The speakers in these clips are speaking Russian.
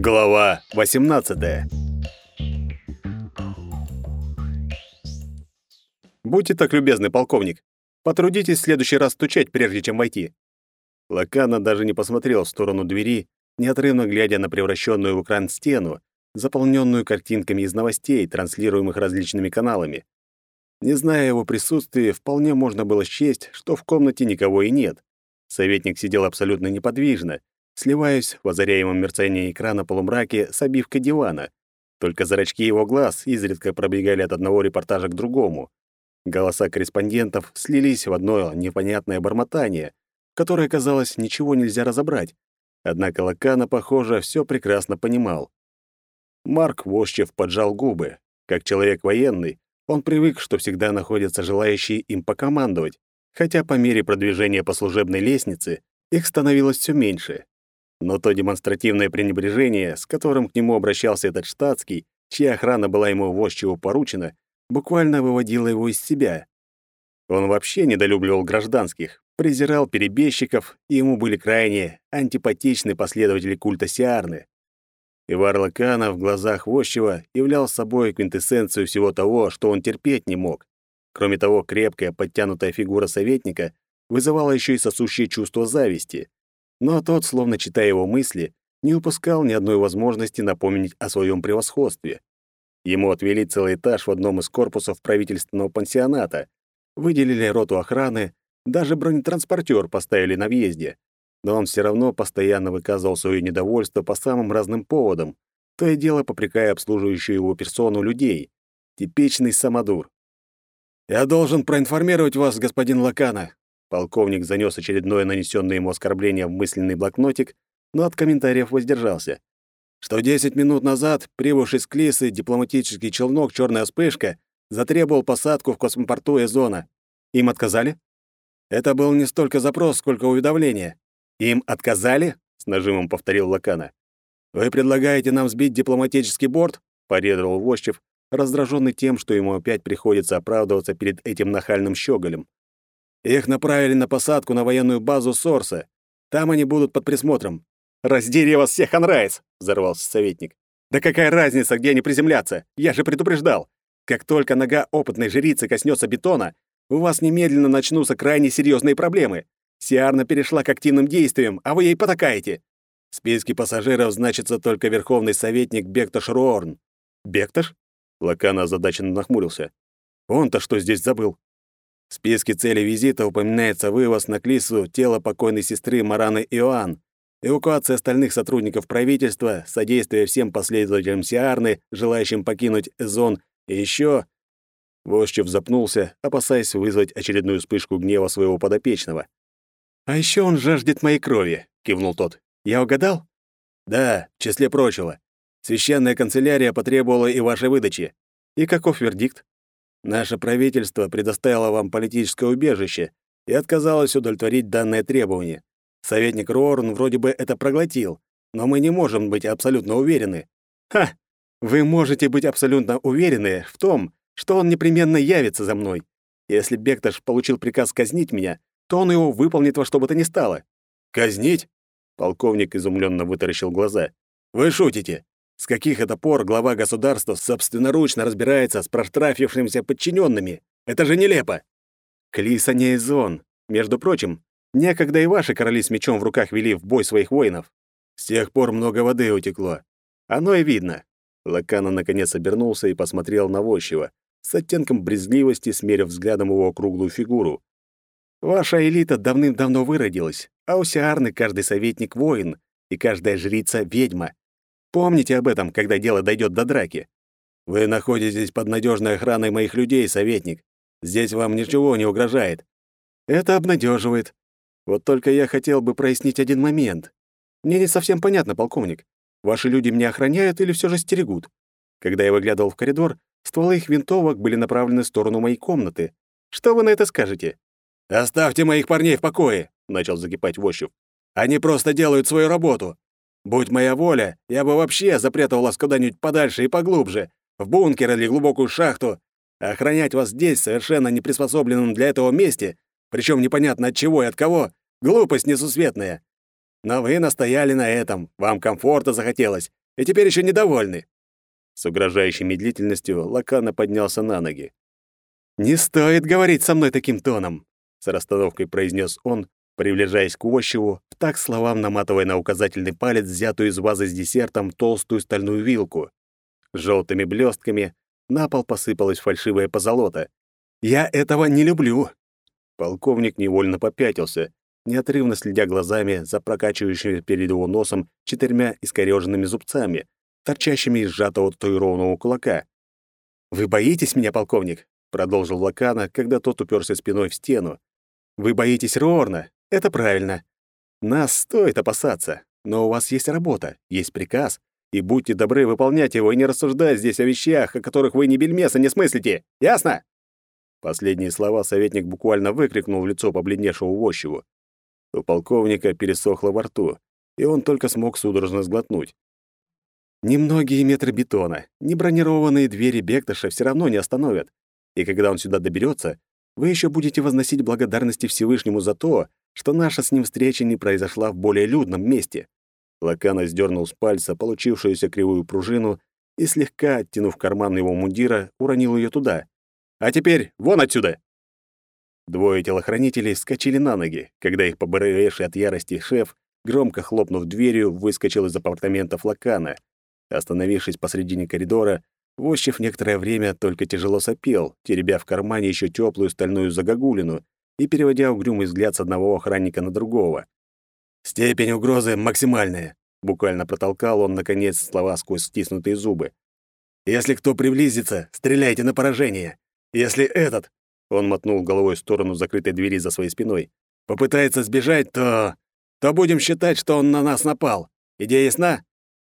Глава 18. Будьте так любезны, полковник. Потрудитесь в следующий раз стучать, прежде чем войти. Лакана даже не посмотрел в сторону двери, неотрывно глядя на превращенную в экран стену, заполненную картинками из новостей, транслируемых различными каналами. Не зная его присутствия, вполне можно было счесть, что в комнате никого и нет. Советник сидел абсолютно неподвижно, сливаясь в озаряемом мерцании экрана полумраке с обивкой дивана. Только зрачки его глаз изредка пробегали от одного репортажа к другому. Голоса корреспондентов слились в одно непонятное бормотание, которое, казалось, ничего нельзя разобрать. Однако Лакана, похоже, все прекрасно понимал. Марк Вощев поджал губы. Как человек военный, он привык, что всегда находятся желающие им покомандовать, хотя по мере продвижения по служебной лестнице их становилось все меньше. Но то демонстративное пренебрежение, с которым к нему обращался этот штатский, чья охрана была ему вожчего поручена, буквально выводило его из себя. Он вообще недолюбливал гражданских, презирал перебежчиков, и ему были крайне антипатичны последователи культа Сиарны. Ивар Лакана в глазах Вощева являл собой квинтэссенцию всего того, что он терпеть не мог. Кроме того, крепкая, подтянутая фигура советника вызывала еще и сосущее чувство зависти. Но тот, словно читая его мысли, не упускал ни одной возможности напомнить о своем превосходстве. Ему отвели целый этаж в одном из корпусов правительственного пансионата, выделили роту охраны, даже бронетранспортер поставили на въезде но он все равно постоянно выказывал свое недовольство по самым разным поводам, то и дело попрекая обслуживающую его персону людей. Типичный самодур. «Я должен проинформировать вас, господин Лакана». Полковник занес очередное нанесенное ему оскорбление в мысленный блокнотик, но от комментариев воздержался. Что 10 минут назад прибывший с Клисы дипломатический челнок «Черная вспышка» затребовал посадку в космопорту Эзона. Им отказали? Это был не столько запрос, сколько уведомление. «Им отказали?» — с нажимом повторил Лакана. «Вы предлагаете нам сбить дипломатический борт?» — парировал Вощев, раздраженный тем, что ему опять приходится оправдываться перед этим нахальным щеголем. «Их направили на посадку на военную базу Сорса. Там они будут под присмотром». «Раздери вас всех, Анрайс!» — взорвался советник. «Да какая разница, где они приземлятся? Я же предупреждал. Как только нога опытной жрицы коснется бетона, у вас немедленно начнутся крайне серьезные проблемы. Сиарна перешла к активным действиям, а вы ей потакаете. В списке пассажиров значится только верховный советник Бектош Руорн. Бектош? Лакана озадаченно нахмурился. Он-то что здесь забыл? В списке целей визита упоминается вывоз на Клису тела покойной сестры Мараны Иоанн, эвакуация остальных сотрудников правительства, содействие всем последователям Сиарны, желающим покинуть зон, и еще... Вожчев запнулся, опасаясь вызвать очередную вспышку гнева своего подопечного. «А еще он жаждет моей крови», — кивнул тот. «Я угадал?» «Да, в числе прочего. Священная канцелярия потребовала и вашей выдачи. И каков вердикт? Наше правительство предоставило вам политическое убежище и отказалось удовлетворить данное требование. Советник Рорн вроде бы это проглотил, но мы не можем быть абсолютно уверены». «Ха! Вы можете быть абсолютно уверены в том, что он непременно явится за мной. Если Бекташ получил приказ казнить меня, то он его выполнит во что бы то ни стало. Казнить? Полковник изумленно вытаращил глаза. Вы шутите? С каких это пор глава государства собственноручно разбирается с проштрафившимися подчиненными? Это же нелепо. Клиса не из зон. Между прочим, некогда и ваши короли с мечом в руках вели в бой своих воинов. С тех пор много воды утекло. Оно и видно. Лакана наконец обернулся и посмотрел на Вощева, с оттенком брезгливости смерив взглядом его круглую фигуру. Ваша элита давным-давно выродилась, а у Сиарны каждый советник — воин, и каждая жрица — ведьма. Помните об этом, когда дело дойдет до драки. Вы находитесь под надежной охраной моих людей, советник. Здесь вам ничего не угрожает. Это обнадеживает. Вот только я хотел бы прояснить один момент. Мне не совсем понятно, полковник. Ваши люди меня охраняют или все же стерегут? Когда я выглядывал в коридор, стволы их винтовок были направлены в сторону моей комнаты. Что вы на это скажете? «Оставьте моих парней в покое», — начал закипать Вощев. «Они просто делают свою работу. Будь моя воля, я бы вообще запрятал вас куда-нибудь подальше и поглубже, в бункер или глубокую шахту. Охранять вас здесь, совершенно не приспособленном для этого месте, причем непонятно от чего и от кого, глупость несусветная. Но вы настояли на этом, вам комфорта захотелось, И теперь еще недовольны!» С угрожающей медлительностью Лакана поднялся на ноги. «Не стоит говорить со мной таким тоном!» — с расстановкой произнес он, приближаясь к Ощеву, так словам наматывая на указательный палец взятую из вазы с десертом толстую стальную вилку. Желтыми блестками на пол посыпалась фальшивая позолота. «Я этого не люблю!» Полковник невольно попятился, неотрывно следя глазами за прокачивающими перед его носом четырьмя искорёженными зубцами, торчащими из сжатого татуированного кулака. «Вы боитесь меня, полковник?» — продолжил Лакана, когда тот уперся спиной в стену. «Вы боитесь Рорна. Это правильно. Нас стоит опасаться, но у вас есть работа, есть приказ, и будьте добры выполнять его и не рассуждать здесь о вещах, о которых вы ни бельмеса не смыслите. Ясно?» Последние слова советник буквально выкрикнул в лицо побледневшего Вощеву. У полковника пересохло во рту, и он только смог судорожно сглотнуть. Немногие метры бетона, не бронированные двери Бекташа все равно не остановят. И когда он сюда доберется, вы еще будете возносить благодарности Всевышнему за то, что наша с ним встреча не произошла в более людном месте. Лакана сдернул с пальца получившуюся кривую пружину и, слегка оттянув карман его мундира, уронил ее туда. «А теперь вон отсюда!» Двое телохранителей вскочили на ноги, когда их побыревший от ярости шеф, громко хлопнув дверью, выскочил из апартаментов Лакана. Остановившись посредине коридора, Вощев некоторое время только тяжело сопел, теребя в кармане еще теплую стальную загогулину и переводя угрюмый взгляд с одного охранника на другого. «Степень угрозы максимальная», — буквально протолкал он, наконец, слова сквозь стиснутые зубы. «Если кто приблизится, стреляйте на поражение. Если этот...» — он мотнул головой в сторону закрытой двери за своей спиной. «Попытается сбежать, то... то будем считать, что он на нас напал. Идея ясна?»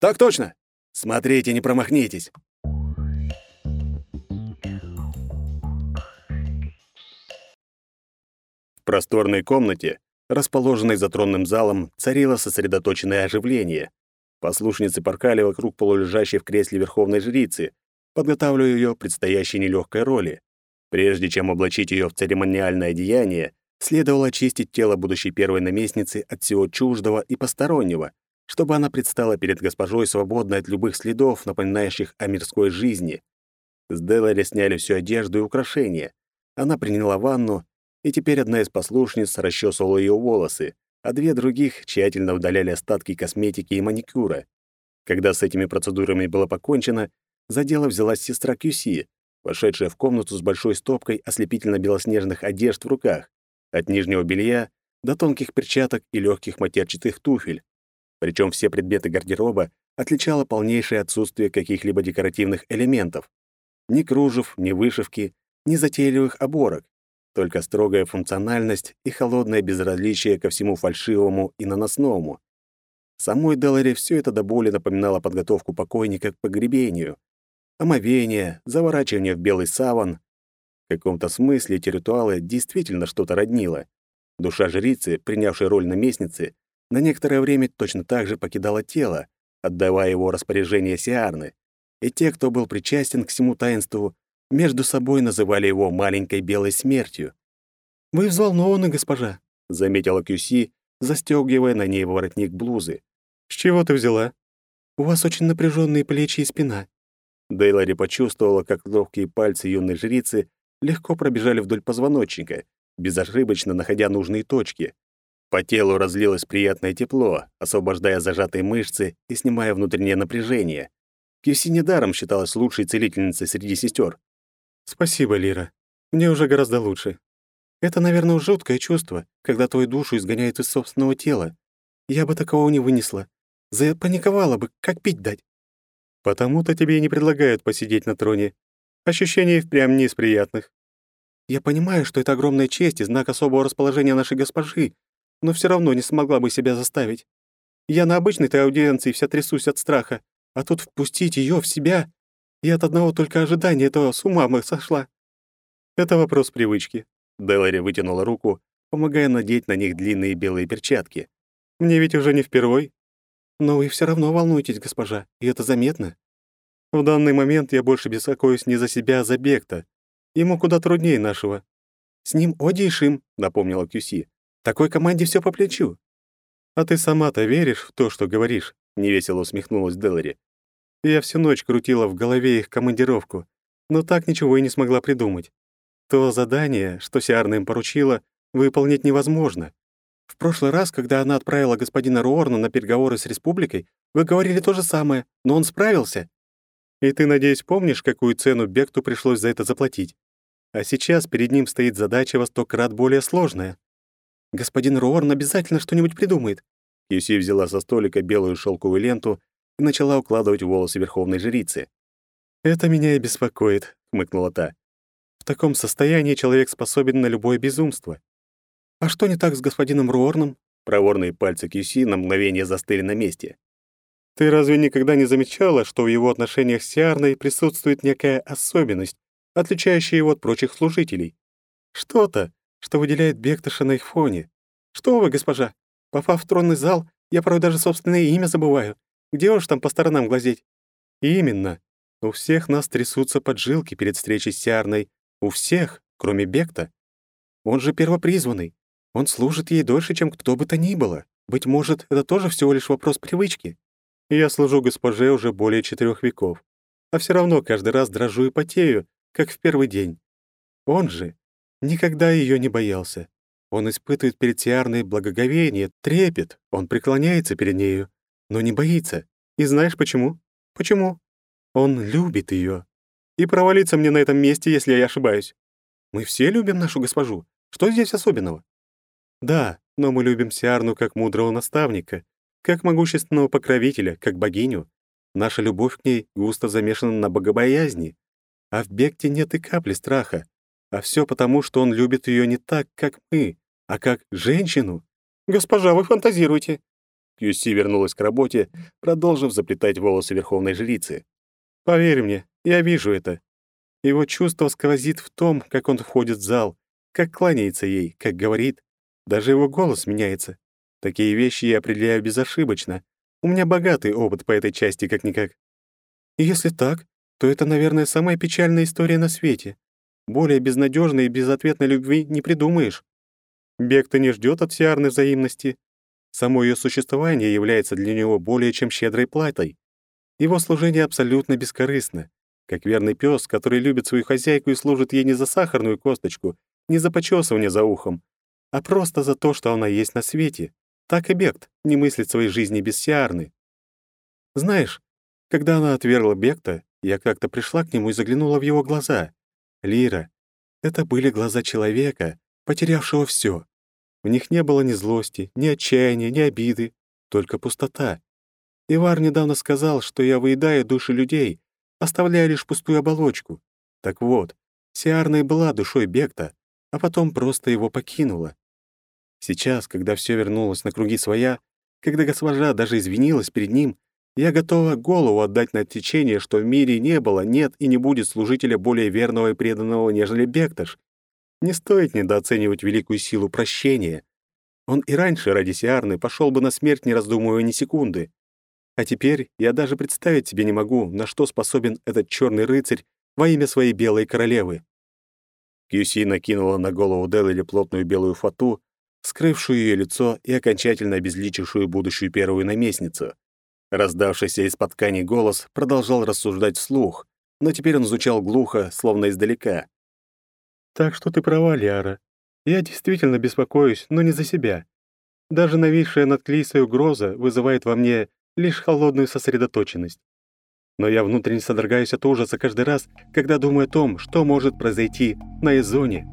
«Так точно! Смотрите, не промахнитесь!» В просторной комнате, расположенной за тронным залом, царило сосредоточенное оживление. Послушницы поркали вокруг полулежащей в кресле верховной жрицы, подготавливая ее предстоящей нелегкой роли. Прежде чем облачить ее в церемониальное одеяние, следовало очистить тело будущей первой наместницы от всего чуждого и постороннего, чтобы она предстала перед госпожой свободной от любых следов, напоминающих о мирской жизни. С Делари сняли всю одежду и украшения. Она приняла ванну и теперь одна из послушниц расчесывала ее волосы, а две других тщательно удаляли остатки косметики и маникюра. Когда с этими процедурами было покончено, за дело взялась сестра Кюси, вошедшая в комнату с большой стопкой ослепительно-белоснежных одежд в руках, от нижнего белья до тонких перчаток и легких матерчатых туфель. Причем все предметы гардероба отличало полнейшее отсутствие каких-либо декоративных элементов. Ни кружев, ни вышивки, ни затейливых оборок только строгая функциональность и холодное безразличие ко всему фальшивому и наносному. Самой Деларе все это до боли напоминало подготовку покойника к погребению. Омовение, заворачивание в белый саван. В каком-то смысле эти ритуалы действительно что-то роднило. Душа жрицы, принявшей роль наместницы, на некоторое время точно так же покидала тело, отдавая его распоряжение Сиарны. И те, кто был причастен к всему таинству, между собой называли его маленькой белой смертью. «Вы взволнованы, госпожа», — заметила Кюси, застегивая на ней воротник блузы. «С чего ты взяла?» «У вас очень напряженные плечи и спина». Дейлори почувствовала, как ловкие пальцы юной жрицы легко пробежали вдоль позвоночника, безошибочно находя нужные точки. По телу разлилось приятное тепло, освобождая зажатые мышцы и снимая внутреннее напряжение. Кюси недаром считалась лучшей целительницей среди сестер. «Спасибо, Лира. Мне уже гораздо лучше. Это, наверное, жуткое чувство, когда твою душу изгоняют из собственного тела. Я бы такого не вынесла. Запаниковала бы, как пить дать. Потому-то тебе и не предлагают посидеть на троне. Ощущение впрямь не из приятных. Я понимаю, что это огромная честь и знак особого расположения нашей госпожи, но все равно не смогла бы себя заставить. Я на обычной-то аудиенции вся трясусь от страха, а тут впустить ее в себя и от одного только ожидания этого с ума мы сошла. Это вопрос привычки. Делари вытянула руку, помогая надеть на них длинные белые перчатки. Мне ведь уже не впервой. Но вы все равно волнуетесь, госпожа, и это заметно. В данный момент я больше беспокоюсь не за себя, а за Бекта. Ему куда труднее нашего. С ним Оди и Шим, напомнила Кюси. Такой команде все по плечу. А ты сама-то веришь в то, что говоришь? Невесело усмехнулась Делари. Я всю ночь крутила в голове их командировку, но так ничего и не смогла придумать. То задание, что Сиарна им поручила, выполнить невозможно. В прошлый раз, когда она отправила господина Руорна на переговоры с республикой, вы говорили то же самое, но он справился. И ты, надеюсь, помнишь, какую цену Бекту пришлось за это заплатить? А сейчас перед ним стоит задача во сто крат более сложная. Господин Руорн обязательно что-нибудь придумает. Юси взяла со столика белую шелковую ленту начала укладывать волосы верховной жрицы. «Это меня и беспокоит», — хмыкнула та. «В таком состоянии человек способен на любое безумство. «А что не так с господином Руорном?» Проворные пальцы Кьюси на мгновение застыли на месте. «Ты разве никогда не замечала, что в его отношениях с Сиарной присутствует некая особенность, отличающая его от прочих служителей? Что-то, что выделяет Бектыша на их фоне. Что вы, госпожа, попав в тронный зал, я порой даже собственное имя забываю. Где уж там по сторонам глазеть?» «Именно. У всех нас трясутся поджилки перед встречей с Сиарной. У всех, кроме Бекта. Он же первопризванный. Он служит ей дольше, чем кто бы то ни было. Быть может, это тоже всего лишь вопрос привычки. Я служу госпоже уже более четырех веков, а все равно каждый раз дрожу и потею, как в первый день. Он же никогда ее не боялся. Он испытывает перед Тиарной благоговение, трепет, он преклоняется перед нею, но не боится. И знаешь почему? Почему? Он любит ее. И провалиться мне на этом месте, если я ошибаюсь. Мы все любим нашу госпожу. Что здесь особенного? Да, но мы любим Сиарну как мудрого наставника, как могущественного покровителя, как богиню. Наша любовь к ней густо замешана на богобоязни. А в Бекте нет и капли страха. А все потому, что он любит ее не так, как мы, а как женщину. «Госпожа, вы фантазируете!» Кьюси вернулась к работе, продолжив заплетать волосы верховной жрицы. «Поверь мне, я вижу это. Его чувство сквозит в том, как он входит в зал, как кланяется ей, как говорит, даже его голос меняется. Такие вещи я определяю безошибочно. У меня богатый опыт по этой части как-никак. Если так, то это, наверное, самая печальная история на свете. Более безнадежной и безответной любви не придумаешь. Бег-то не ждет от Сиарны взаимности. Само ее существование является для него более чем щедрой платой. Его служение абсолютно бескорыстно, как верный пес, который любит свою хозяйку и служит ей не за сахарную косточку, не за почесывание за ухом, а просто за то, что она есть на свете. Так и Бект не мыслит своей жизни без Сиарны. Знаешь, когда она отвергла Бекта, я как-то пришла к нему и заглянула в его глаза. Лира, это были глаза человека, потерявшего все. В них не было ни злости, ни отчаяния, ни обиды, только пустота. Ивар недавно сказал, что я выедаю души людей, оставляя лишь пустую оболочку. Так вот, Сиарна и была душой Бекта, а потом просто его покинула. Сейчас, когда все вернулось на круги своя, когда госпожа даже извинилась перед ним, я готова голову отдать на отсечение, что в мире не было, нет и не будет служителя более верного и преданного, нежели Бекташ. Не стоит недооценивать великую силу прощения. Он и раньше ради Сиарны пошел бы на смерть, не раздумывая ни секунды. А теперь я даже представить себе не могу, на что способен этот черный рыцарь во имя своей белой королевы. Кьюси накинула на голову Делли плотную белую фату, скрывшую ее лицо и окончательно обезличившую будущую первую наместницу. Раздавшийся из-под ткани голос продолжал рассуждать вслух, но теперь он звучал глухо, словно издалека. «Так что ты права, Лиара. Я действительно беспокоюсь, но не за себя. Даже нависшая над Клисой угроза вызывает во мне лишь холодную сосредоточенность. Но я внутренне содрогаюсь от ужаса каждый раз, когда думаю о том, что может произойти на Изоне